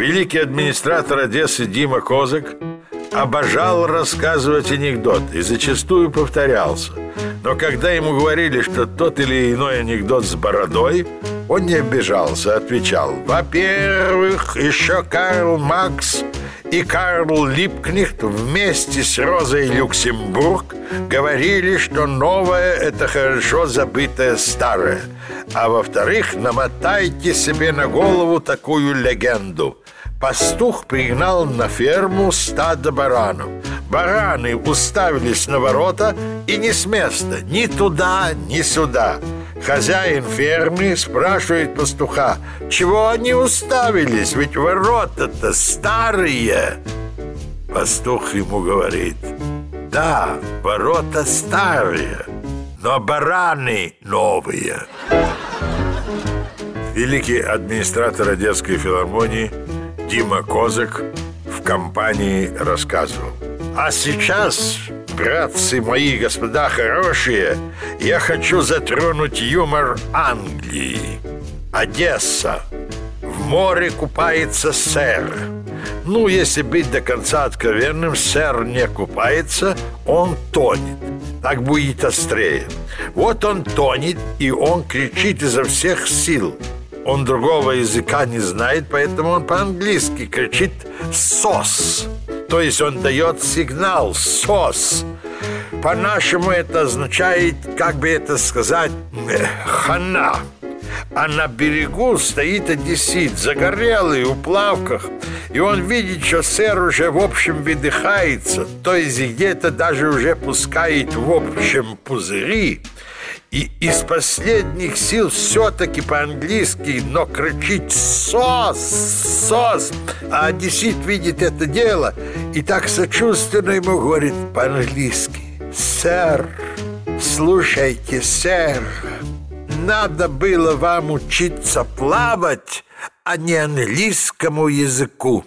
Великий администратор Одессы Дима Козак обожал рассказывать анекдот и зачастую повторялся. Но когда ему говорили, что тот или иной анекдот с бородой, он не обижался, отвечал Во-первых, еще Карл Макс и Карл Липкнехт вместе с Розой Люксембург говорили, что новое – это хорошо забытое старое. А во-вторых, намотайте себе на голову такую легенду. Пастух пригнал на ферму стадо баранов. Бараны уставились на ворота и не с места, ни туда, ни сюда. Хозяин фермы спрашивает пастуха, чего они уставились, ведь ворота-то старые. Пастух ему говорит, да, ворота старые, но бараны новые. Великий администратор Одесской филармонии Дима Козак в компании рассказывал. А сейчас, братцы мои, господа хорошие, я хочу затронуть юмор Англии. Одесса. В море купается сэр. Ну, если быть до конца откровенным, сэр не купается, он тонет. Так будет острее. Вот он тонет, и он кричит изо всех сил. Он другого языка не знает, поэтому он по-английски кричит «сос». То есть он дает сигнал «сос». По-нашему это означает, как бы это сказать, «хана». А на берегу стоит одессит, загорелый, в плавках. И он видит, что сэр уже в общем выдыхается, то есть где-то даже уже пускает в общем пузыри. И из последних сил все-таки по-английски, но кричит «Сос! Сос!» А одессит видит это дело и так сочувственно ему говорит по-английски «Сэр, слушайте, сэр, надо было вам учиться плавать, а не английскому языку».